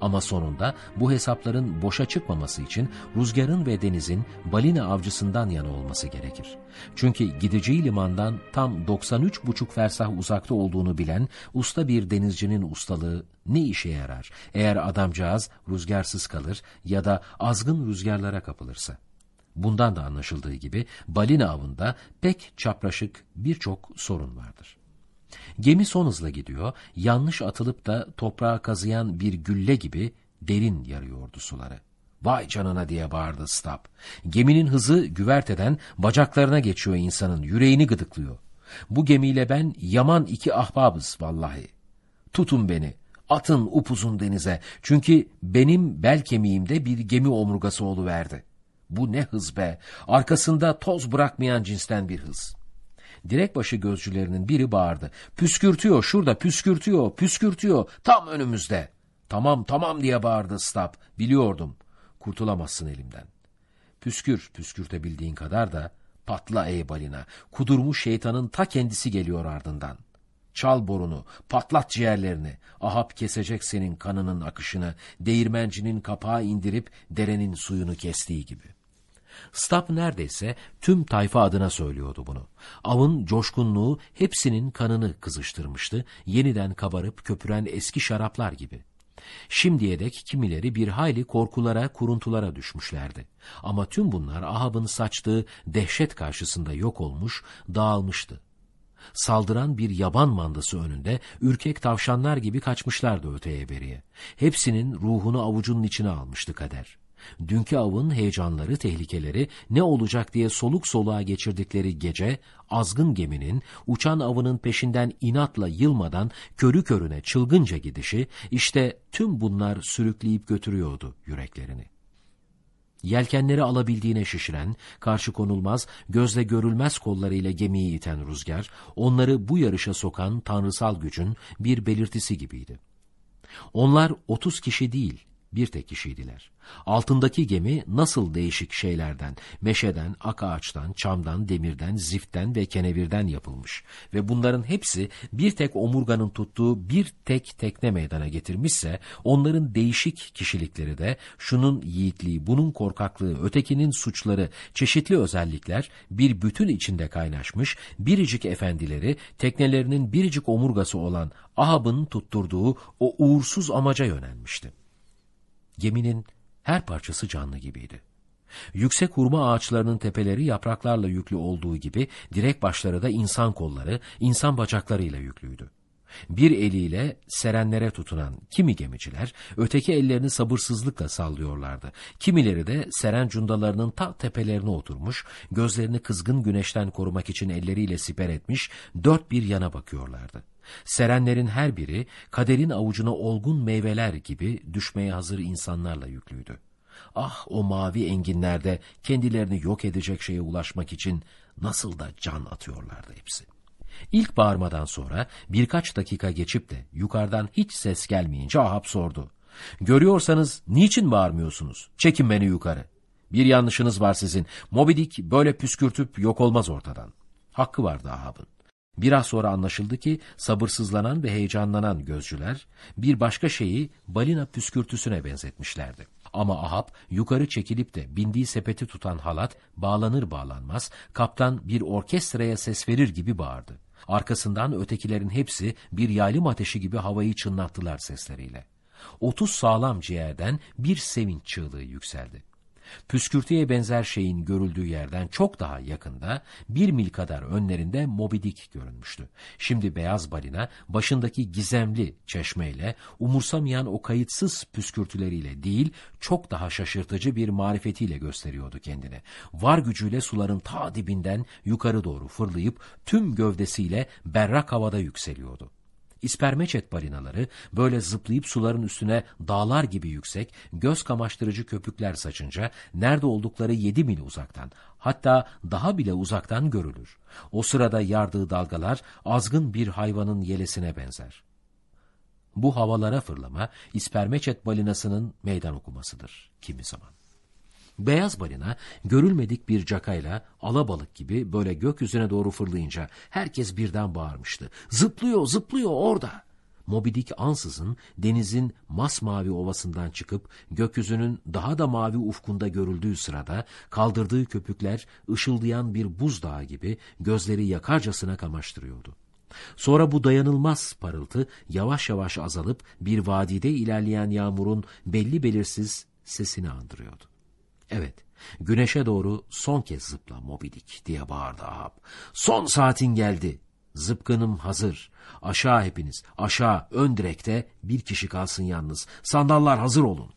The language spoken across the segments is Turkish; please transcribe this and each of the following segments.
Ama sonunda bu hesapların boşa çıkmaması için rüzgarın ve denizin balina avcısından yana olması gerekir. Çünkü gideceği limandan tam 93,5 fersah uzakta olduğunu bilen usta bir denizcinin ustalığı ne işe yarar eğer adamcağız rüzgarsız kalır ya da azgın rüzgarlara kapılırsa? Bundan da anlaşıldığı gibi balina avında pek çapraşık birçok sorun vardır. Gemi son hızla gidiyor, yanlış atılıp da toprağa kazıyan bir gülle gibi derin yarıyordu suları. Vay canına diye bağırdı Stab. Geminin hızı güverteden bacaklarına geçiyor insanın, yüreğini gıdıklıyor. Bu gemiyle ben yaman iki ahbabız vallahi. Tutun beni, atın upuzun denize. Çünkü benim bel kemiğimde bir gemi omurgası verdi. Bu ne hız be, arkasında toz bırakmayan cinsten bir hız.'' Direkbaşı gözcülerinin biri bağırdı. Püskürtüyor şurada püskürtüyor püskürtüyor tam önümüzde. Tamam tamam diye bağırdı Stab. Biliyordum. Kurtulamazsın elimden. Püskür püskürtebildiğin kadar da patla ey balina. Kudurmuş şeytanın ta kendisi geliyor ardından. Çal borunu, patlat ciğerlerini. Ahab kesecek senin kanının akışını, değirmencinin kapağı indirip derenin suyunu kestiği gibi.'' Stab neredeyse tüm tayfa adına söylüyordu bunu. Avın coşkunluğu hepsinin kanını kızıştırmıştı, yeniden kabarıp köpüren eski şaraplar gibi. Şimdiye dek kimileri bir hayli korkulara, kuruntulara düşmüşlerdi. Ama tüm bunlar Ahab'ın saçtığı dehşet karşısında yok olmuş, dağılmıştı. Saldıran bir yaban mandası önünde ürkek tavşanlar gibi kaçmışlardı öteye beriye. Hepsinin ruhunu avucunun içine almıştı kader. Dünkü avın heyecanları, tehlikeleri ne olacak diye soluk soluğa geçirdikleri gece, azgın geminin, uçan avının peşinden inatla yılmadan körü körüne çılgınca gidişi, işte tüm bunlar sürükleyip götürüyordu yüreklerini. Yelkenleri alabildiğine şişiren, karşı konulmaz, gözle görülmez kollarıyla gemiyi iten rüzgar, onları bu yarışa sokan tanrısal gücün bir belirtisi gibiydi. Onlar otuz kişi değil, bir tek kişiydiler. Altındaki gemi nasıl değişik şeylerden, meşeden, ak ağaçtan, çamdan, demirden, ziften ve kenevirden yapılmış ve bunların hepsi bir tek omurganın tuttuğu bir tek tekne meydana getirmişse, onların değişik kişilikleri de şunun yiğitliği, bunun korkaklığı, ötekinin suçları, çeşitli özellikler bir bütün içinde kaynaşmış, biricik efendileri, teknelerinin biricik omurgası olan Ahab'ın tutturduğu o uğursuz amaca yönelmişti. Geminin her parçası canlı gibiydi. Yüksek hurma ağaçlarının tepeleri yapraklarla yüklü olduğu gibi direk başları da insan kolları, insan bacaklarıyla yüklüydü. Bir eliyle serenlere tutunan kimi gemiciler, öteki ellerini sabırsızlıkla sallıyorlardı. Kimileri de seren cundalarının ta tepelerine oturmuş, gözlerini kızgın güneşten korumak için elleriyle siper etmiş, dört bir yana bakıyorlardı. Serenlerin her biri kaderin avucuna olgun meyveler gibi düşmeye hazır insanlarla yüklüydü. Ah o mavi enginlerde kendilerini yok edecek şeye ulaşmak için nasıl da can atıyorlardı hepsi. İlk bağırmadan sonra birkaç dakika geçip de yukarıdan hiç ses gelmeyince Ahab sordu. Görüyorsanız niçin bağırmıyorsunuz? Çekin beni yukarı. Bir yanlışınız var sizin. Moby Dick böyle püskürtüp yok olmaz ortadan. Hakkı vardı Ahab'ın. Biraz sonra anlaşıldı ki sabırsızlanan ve heyecanlanan gözcüler bir başka şeyi balina püskürtüsüne benzetmişlerdi. Ama Ahab yukarı çekilip de bindiği sepeti tutan halat bağlanır bağlanmaz kaptan bir orkestraya ses verir gibi bağırdı. Arkasından ötekilerin hepsi bir yaylım ateşi gibi havayı çınlattılar sesleriyle. Otuz sağlam ciğerden bir sevinç çığlığı yükseldi. Püskürtüye benzer şeyin görüldüğü yerden çok daha yakında, bir mil kadar önlerinde Mobidik görünmüştü. Şimdi beyaz balina başındaki gizemli çeşmeyle, umursamayan o kayıtsız püskürtüleriyle değil, çok daha şaşırtıcı bir marifetiyle gösteriyordu kendini. Var gücüyle suların ta dibinden yukarı doğru fırlayıp tüm gövdesiyle berrak havada yükseliyordu. İspermeçet balinaları böyle zıplayıp suların üstüne dağlar gibi yüksek, göz kamaştırıcı köpükler saçınca nerede oldukları yedi mil uzaktan, hatta daha bile uzaktan görülür. O sırada yardığı dalgalar azgın bir hayvanın yelesine benzer. Bu havalara fırlama, İspermeçet balinasının meydan okumasıdır kimi zaman. Beyaz balina görülmedik bir cakayla alabalık gibi böyle gökyüzüne doğru fırlayınca herkes birden bağırmıştı. Zıplıyor, zıplıyor orada. Moby Dick ansızın denizin masmavi ovasından çıkıp gökyüzünün daha da mavi ufkunda görüldüğü sırada kaldırdığı köpükler ışıldayan bir buzdağı gibi gözleri yakarcasına kamaştırıyordu. Sonra bu dayanılmaz parıltı yavaş yavaş azalıp bir vadide ilerleyen yağmurun belli belirsiz sesini andırıyordu. Evet, güneşe doğru son kez zıpla Moby Dick diye bağırdı Ahab. Son saatin geldi. Zıpkınım hazır. Aşağı hepiniz. Aşağı ön direkte bir kişi kalsın yalnız. Sandallar hazır olun.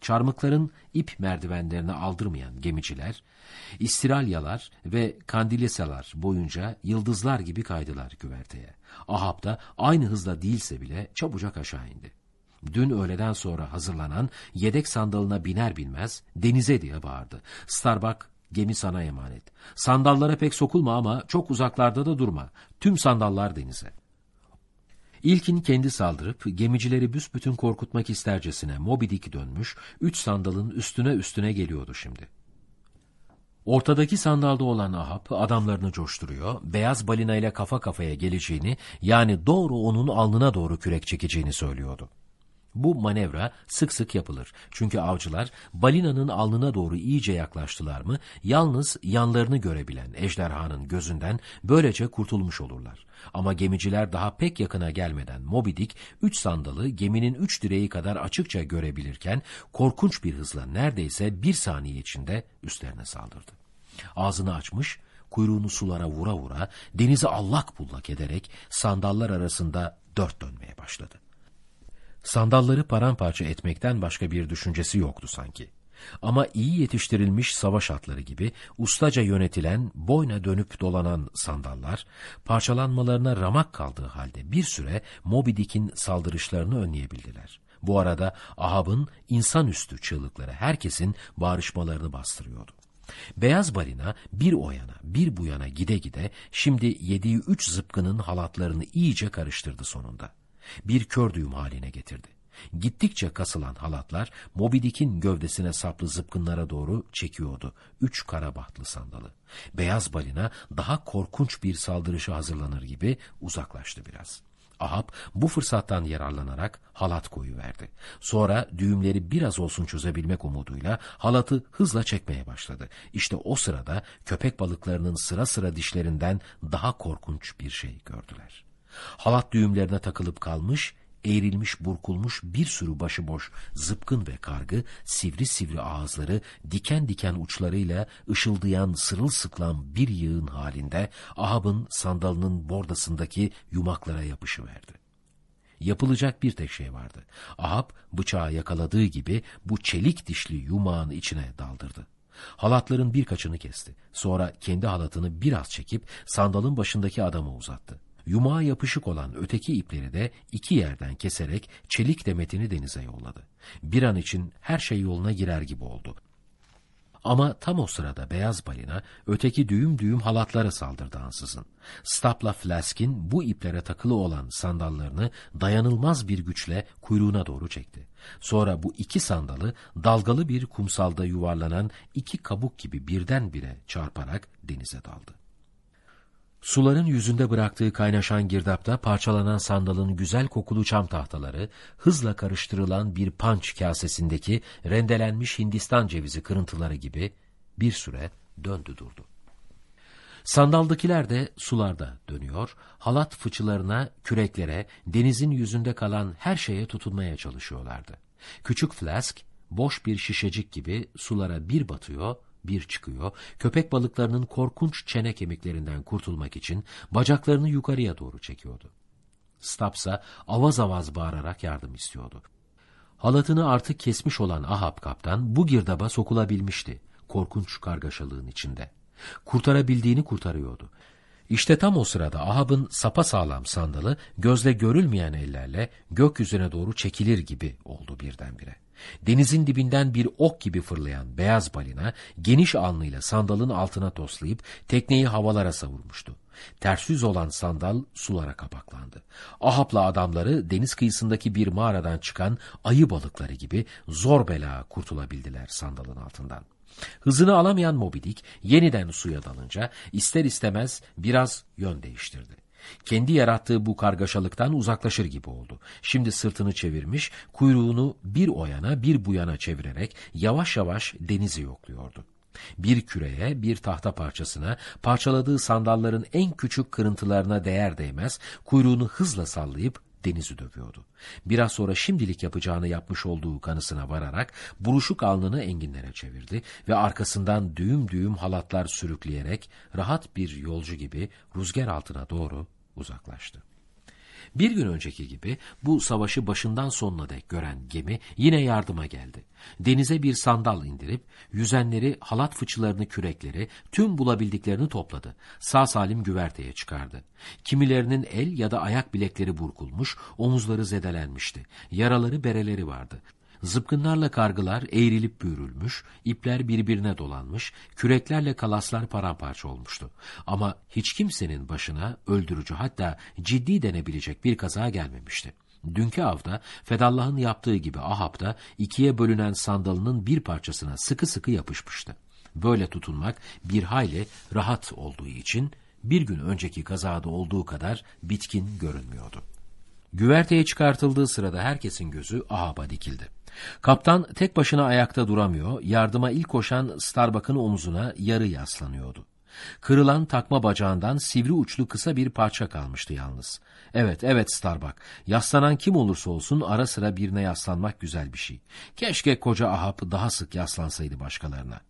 Çarmıkların ip merdivenlerine aldırmayan gemiciler, istiralyalar ve kandilisalar boyunca yıldızlar gibi kaydılar güverteye. Ahab da aynı hızla değilse bile çabucak aşağı indi. Dün öğleden sonra hazırlanan yedek sandalına biner binmez denize diye bağırdı. Starbuck gemi sana emanet. Sandallara pek sokulma ama çok uzaklarda da durma. Tüm sandallar denize. İlkin kendi saldırıp gemicileri büsbütün korkutmak istercesine Moby Dick dönmüş, üç sandalın üstüne üstüne geliyordu şimdi. Ortadaki sandalda olan Ahab adamlarını coşturuyor, beyaz balina ile kafa kafaya geleceğini yani doğru onun alnına doğru kürek çekeceğini söylüyordu. Bu manevra sık sık yapılır. Çünkü avcılar balinanın alnına doğru iyice yaklaştılar mı yalnız yanlarını görebilen ejderhanın gözünden böylece kurtulmuş olurlar. Ama gemiciler daha pek yakına gelmeden Moby Dick üç sandalı geminin üç direği kadar açıkça görebilirken korkunç bir hızla neredeyse bir saniye içinde üstlerine saldırdı. Ağzını açmış, kuyruğunu sulara vura vura denizi allak bullak ederek sandallar arasında dört dönmeye başladı. Sandalları paramparça etmekten başka bir düşüncesi yoktu sanki. Ama iyi yetiştirilmiş savaş atları gibi ustaca yönetilen, boyna dönüp dolanan sandallar, parçalanmalarına ramak kaldığı halde bir süre Moby Dick'in saldırışlarını önleyebildiler. Bu arada Ahab'ın insanüstü çığlıkları herkesin bağrışmalarını bastırıyordu. Beyaz balina bir o yana bir bu yana gide gide şimdi yediği üç zıpkının halatlarını iyice karıştırdı sonunda bir kör düğüm haline getirdi. Gittikçe kasılan halatlar Moby Dick'in gövdesine saplı zıpkınlara doğru çekiyordu. Üç karabahtlı sandalı. Beyaz balina daha korkunç bir saldırışa hazırlanır gibi uzaklaştı biraz. Ahab bu fırsattan yararlanarak halat koyu verdi. Sonra düğümleri biraz olsun çözebilmek umuduyla halatı hızla çekmeye başladı. İşte o sırada köpek balıklarının sıra sıra dişlerinden daha korkunç bir şey gördüler. Halat düğümlerine takılıp kalmış, eğrilmiş burkulmuş bir sürü başıboş zıpkın ve kargı, sivri sivri ağızları, diken diken uçlarıyla ışıldayan sırılsıklam bir yığın halinde Ahab'ın sandalının bordasındaki yumaklara yapışıverdi. Yapılacak bir tek şey vardı. Ahab bıçağı yakaladığı gibi bu çelik dişli yumağın içine daldırdı. Halatların birkaçını kesti. Sonra kendi halatını biraz çekip sandalın başındaki adama uzattı. Yumağa yapışık olan öteki ipleri de iki yerden keserek çelik demetini denize yolladı. Bir an için her şey yoluna girer gibi oldu. Ama tam o sırada beyaz balina öteki düğüm düğüm halatlara saldırdı ansızın. Stapla Flask'in bu iplere takılı olan sandallarını dayanılmaz bir güçle kuyruğuna doğru çekti. Sonra bu iki sandalı dalgalı bir kumsalda yuvarlanan iki kabuk gibi birdenbire çarparak denize daldı. Suların yüzünde bıraktığı kaynaşan girdapta parçalanan sandalın güzel kokulu çam tahtaları, hızla karıştırılan bir panç kasesindeki rendelenmiş Hindistan cevizi kırıntıları gibi bir süre döndü durdu. Sandaldakiler de sularda dönüyor, halat fıçılarına, küreklere, denizin yüzünde kalan her şeye tutunmaya çalışıyorlardı. Küçük flask, boş bir şişecik gibi sulara bir batıyor, bir çıkıyor, köpek balıklarının korkunç çene kemiklerinden kurtulmak için bacaklarını yukarıya doğru çekiyordu. Stapsa avaz avaz bağırarak yardım istiyordu. Halatını artık kesmiş olan Ahab kaptan bu girdaba sokulabilmişti korkunç kargaşalığın içinde. Kurtarabildiğini kurtarıyordu. İşte tam o sırada Ahab'ın sapa sağlam sandalı gözle görülmeyen ellerle gökyüzüne doğru çekilir gibi oldu birdenbire. Denizin dibinden bir ok gibi fırlayan beyaz balina geniş alnıyla sandalın altına toslayıp tekneyi havalara savurmuştu. Ters olan sandal sulara kapaklandı. Ahap'la adamları deniz kıyısındaki bir mağaradan çıkan ayı balıkları gibi zor bela kurtulabildiler sandalın altından. Hızını alamayan Moby yeniden suya dalınca ister istemez biraz yön değiştirdi. Kendi yarattığı bu kargaşalıktan uzaklaşır gibi oldu. Şimdi sırtını çevirmiş, kuyruğunu bir o yana bir bu yana çevirerek yavaş yavaş denizi yokluyordu. Bir küreye, bir tahta parçasına, parçaladığı sandalların en küçük kırıntılarına değer değmez, kuyruğunu hızla sallayıp denizi dövüyordu. Biraz sonra şimdilik yapacağını yapmış olduğu kanısına vararak buruşuk alnını enginlere çevirdi ve arkasından düğüm düğüm halatlar sürükleyerek rahat bir yolcu gibi rüzgar altına doğru uzaklaştı. Bir gün önceki gibi bu savaşı başından sonuna dek gören gemi yine yardıma geldi. Denize bir sandal indirip yüzenleri, halat fıçılarını, kürekleri, tüm bulabildiklerini topladı. Sağ salim güverteye çıkardı. Kimilerinin el ya da ayak bilekleri burkulmuş, omuzları zedelenmişti. Yaraları bereleri vardı. Zıpkınlarla kargılar eğrilip büyürülmüş, ipler birbirine dolanmış, küreklerle kalaslar paramparça olmuştu. Ama hiç kimsenin başına öldürücü hatta ciddi denebilecek bir kaza gelmemişti. Dünkü avda Fedallah'ın yaptığı gibi Ahab da ikiye bölünen sandalının bir parçasına sıkı sıkı yapışmıştı. Böyle tutunmak bir hayli rahat olduğu için bir gün önceki kazada olduğu kadar bitkin görünmüyordu. Güverteye çıkartıldığı sırada herkesin gözü Ahab'a dikildi. Kaptan tek başına ayakta duramıyor, yardıma ilk koşan Starbuck'ın omzuna yarı yaslanıyordu. Kırılan takma bacağından sivri uçlu kısa bir parça kalmıştı yalnız. Evet, evet Starbuck. Yaslanan kim olursa olsun ara sıra birine yaslanmak güzel bir şey. Keşke koca Ahab daha sık yaslansaydı başkalarına.